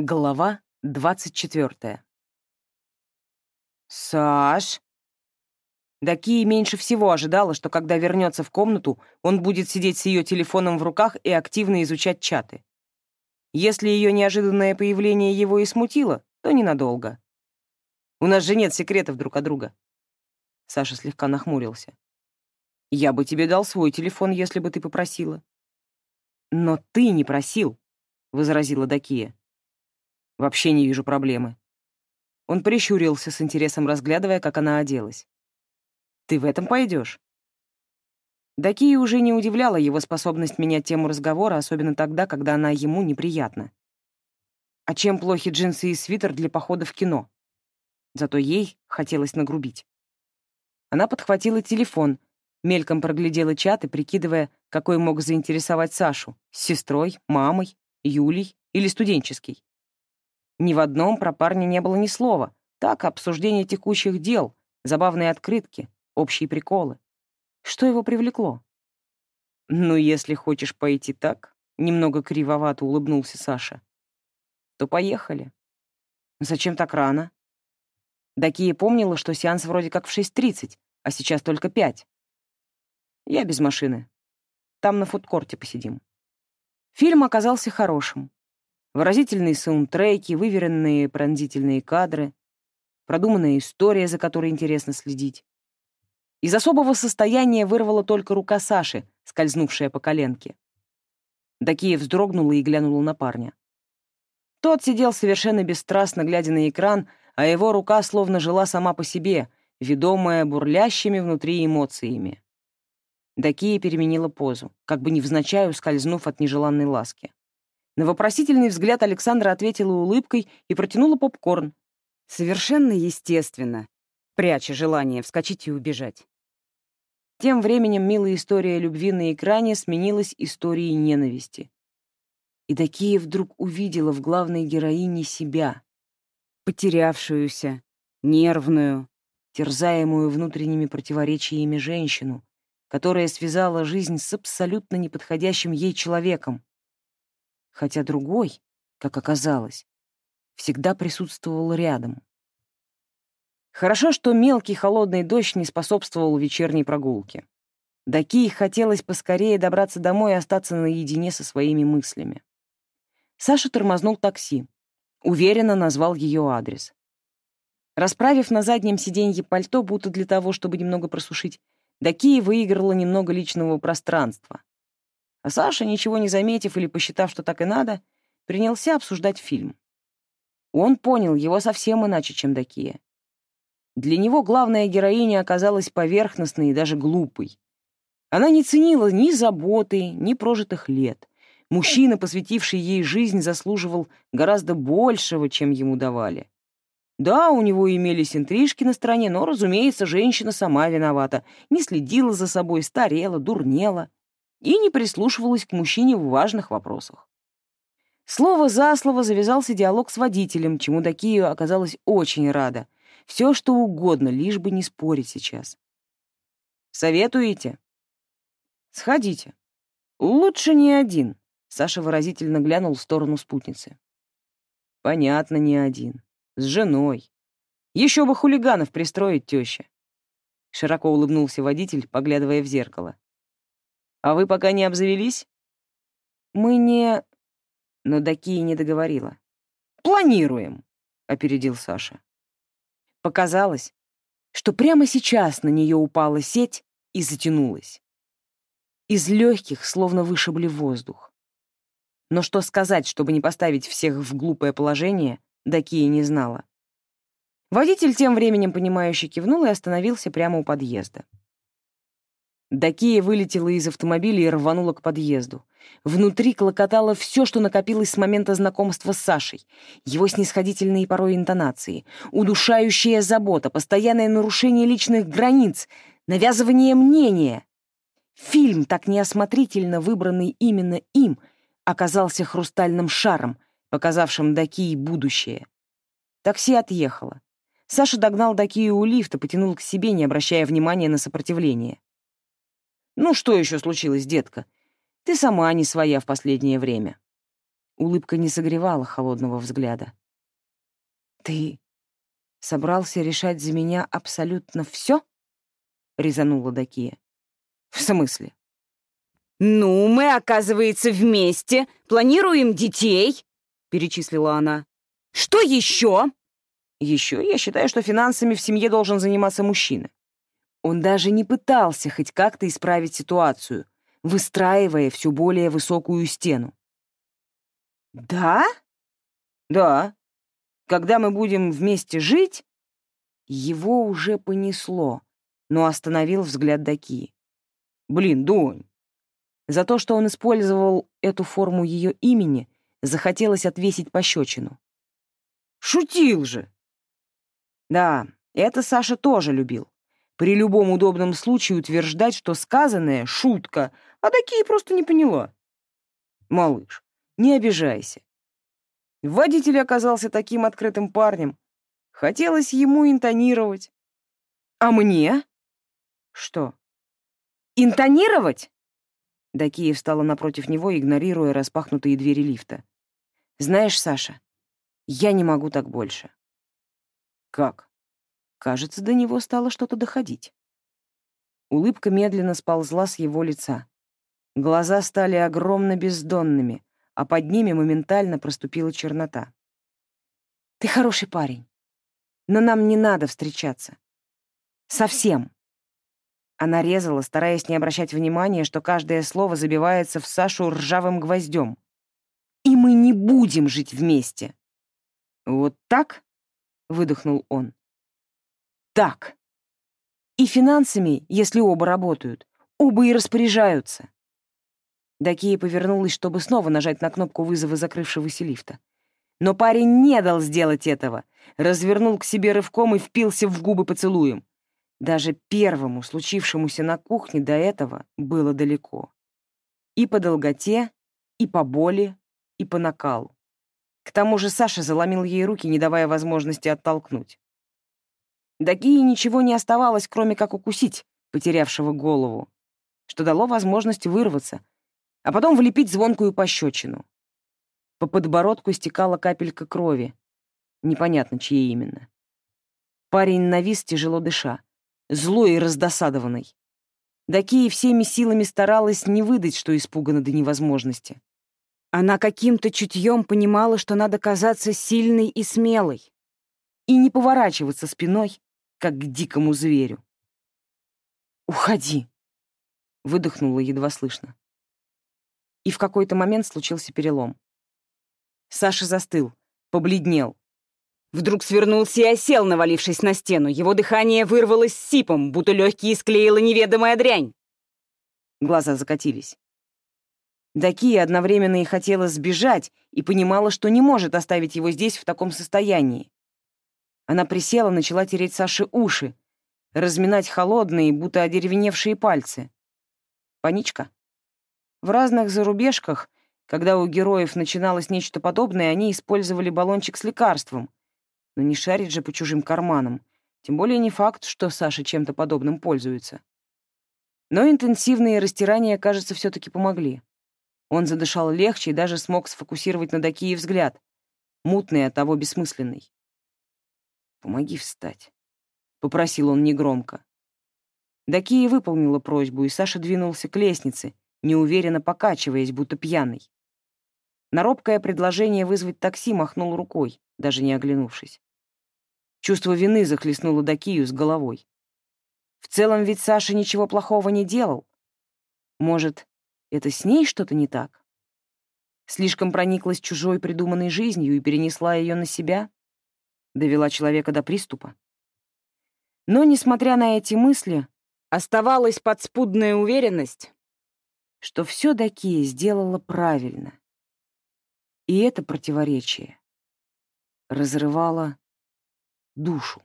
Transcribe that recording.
Глава двадцать четвертая. «Саш!» Дакия меньше всего ожидала, что когда вернется в комнату, он будет сидеть с ее телефоном в руках и активно изучать чаты. Если ее неожиданное появление его и смутило, то ненадолго. «У нас же нет секретов друг от друга». Саша слегка нахмурился. «Я бы тебе дал свой телефон, если бы ты попросила». «Но ты не просил», — возразила Дакия. Вообще не вижу проблемы. Он прищурился с интересом, разглядывая, как она оделась. «Ты в этом пойдешь?» Дакия уже не удивляла его способность менять тему разговора, особенно тогда, когда она ему неприятна. А чем плохи джинсы и свитер для похода в кино? Зато ей хотелось нагрубить. Она подхватила телефон, мельком проглядела чат и прикидывая, какой мог заинтересовать Сашу — с сестрой, мамой, Юлей или студенческий. Ни в одном про парня не было ни слова. Так, обсуждение текущих дел, забавные открытки, общие приколы. Что его привлекло? «Ну, если хочешь пойти так», — немного кривовато улыбнулся Саша, «то поехали». «Зачем так рано?» Дакия помнила, что сеанс вроде как в 6.30, а сейчас только 5. «Я без машины. Там на фудкорте посидим». Фильм оказался хорошим. Выразительные саундтреки, выверенные пронзительные кадры, продуманная история, за которой интересно следить. Из особого состояния вырвала только рука Саши, скользнувшая по коленке. Дакия вздрогнула и глянула на парня. Тот сидел совершенно бесстрастно, глядя на экран, а его рука словно жила сама по себе, ведомая бурлящими внутри эмоциями. Дакия переменила позу, как бы невзначай ускользнув от нежеланной ласки. На вопросительный взгляд Александра ответила улыбкой и протянула попкорн. Совершенно естественно, пряча желание вскочить и убежать. Тем временем милая история любви на экране сменилась историей ненависти. И Дакия вдруг увидела в главной героине себя, потерявшуюся, нервную, терзаемую внутренними противоречиями женщину, которая связала жизнь с абсолютно неподходящим ей человеком, хотя другой, как оказалось, всегда присутствовал рядом. Хорошо, что мелкий холодный дождь не способствовал вечерней прогулке. Даки хотелось поскорее добраться домой и остаться наедине со своими мыслями. Саша тормознул такси. Уверенно назвал ее адрес. Расправив на заднем сиденье пальто, будто для того, чтобы немного просушить, Дакия выиграла немного личного пространства. Саша, ничего не заметив или посчитав, что так и надо, принялся обсуждать фильм. Он понял его совсем иначе, чем Дакия. Для него главная героиня оказалась поверхностной и даже глупой. Она не ценила ни заботы, ни прожитых лет. Мужчина, посвятивший ей жизнь, заслуживал гораздо большего, чем ему давали. Да, у него имелись интрижки на стороне, но, разумеется, женщина сама виновата. Не следила за собой, старела, дурнела и не прислушивалась к мужчине в важных вопросах. Слово за слово завязался диалог с водителем, чему Дакию оказалась очень рада. Все, что угодно, лишь бы не спорить сейчас. «Советуете?» «Сходите. Лучше не один», — Саша выразительно глянул в сторону спутницы. «Понятно, не один. С женой. Еще бы хулиганов пристроить теща». Широко улыбнулся водитель, поглядывая в зеркало. А вы пока не обзавелись? Мы не... Но Дакия не договорила. Планируем, опередил Саша. Показалось, что прямо сейчас на нее упала сеть и затянулась. Из легких словно вышибли воздух. Но что сказать, чтобы не поставить всех в глупое положение, Дакия не знала. Водитель тем временем понимающе кивнул и остановился прямо у подъезда. Дакия вылетела из автомобиля и рванула к подъезду. Внутри клокотало все, что накопилось с момента знакомства с Сашей. Его снисходительные порой интонации, удушающая забота, постоянное нарушение личных границ, навязывание мнения. Фильм, так неосмотрительно выбранный именно им, оказался хрустальным шаром, показавшим Дакии будущее. Такси отъехало. Саша догнал Дакию у лифта, потянул к себе, не обращая внимания на сопротивление. «Ну что еще случилось, детка? Ты сама не своя в последнее время». Улыбка не согревала холодного взгляда. «Ты собрался решать за меня абсолютно все?» — резанула Дакия. «В смысле?» «Ну, мы, оказывается, вместе, планируем детей», — перечислила она. «Что еще?» «Еще я считаю, что финансами в семье должен заниматься мужчина. Он даже не пытался хоть как-то исправить ситуацию, выстраивая все более высокую стену. «Да?» «Да. Когда мы будем вместе жить...» Его уже понесло, но остановил взгляд Даки. «Блин, Донь!» За то, что он использовал эту форму ее имени, захотелось отвесить пощечину. «Шутил же!» Да, это Саша тоже любил. При любом удобном случае утверждать, что сказанное — шутка, а такие просто не поняла. «Малыш, не обижайся. Водитель оказался таким открытым парнем. Хотелось ему интонировать. А мне? Что? Интонировать? Дакия встала напротив него, игнорируя распахнутые двери лифта. «Знаешь, Саша, я не могу так больше». «Как?» Кажется, до него стало что-то доходить. Улыбка медленно сползла с его лица. Глаза стали огромно бездонными, а под ними моментально проступила чернота. «Ты хороший парень, но нам не надо встречаться. Совсем». Она резала, стараясь не обращать внимания, что каждое слово забивается в Сашу ржавым гвоздем. «И мы не будем жить вместе». «Вот так?» — выдохнул он. «Так. И финансами, если оба работают, оба и распоряжаются. Дакия повернулась, чтобы снова нажать на кнопку вызова закрывшегося лифта. Но парень не дал сделать этого, развернул к себе рывком и впился в губы поцелуем. Даже первому, случившемуся на кухне до этого, было далеко. И по долготе, и по боли, и по накалу. К тому же Саша заломил ей руки, не давая возможности оттолкнуть. Дакии ничего не оставалось, кроме как укусить потерявшего голову, что дало возможность вырваться, а потом влепить звонкую пощечину. По подбородку стекала капелька крови. Непонятно, чьей именно. Парень навис, тяжело дыша, злой и раздосадованный. Дакия всеми силами старалась не выдать, что испугана до невозможности. Она каким-то чутьем понимала, что надо казаться сильной и смелой и не поворачиваться спиной, как к дикому зверю. «Уходи!» — выдохнула едва слышно и в какой-то момент случился перелом. Саша застыл, побледнел. Вдруг свернулся и осел, навалившись на стену. Его дыхание вырвалось сипом, будто легкие склеила неведомая дрянь. Глаза закатились. Дакия одновременно и хотела сбежать, и понимала, что не может оставить его здесь в таком состоянии. Она присела, начала тереть Саше уши, разминать холодные, будто одеревеневшие пальцы. Паничка? В разных зарубежках, когда у героев начиналось нечто подобное, они использовали баллончик с лекарством. Но не шарить же по чужим карманам. Тем более не факт, что Саша чем-то подобным пользуется. Но интенсивные растирания, кажется, все таки помогли. Он задышал легче и даже смог сфокусировать на Дакии взгляд, мутный от того бессмысленный. «Помоги встать», — попросил он негромко. Дакия выполнила просьбу, и Саша двинулся к лестнице, неуверенно покачиваясь, будто пьяный. На робкое предложение вызвать такси махнул рукой, даже не оглянувшись. Чувство вины захлестнуло Дакию с головой. В целом ведь Саша ничего плохого не делал. Может, это с ней что-то не так? Слишком прониклась чужой придуманной жизнью и перенесла ее на себя? Довела человека до приступа? Но, несмотря на эти мысли, оставалась подспудная уверенность, что все Дакия сделала правильно. И это противоречие разрывало душу.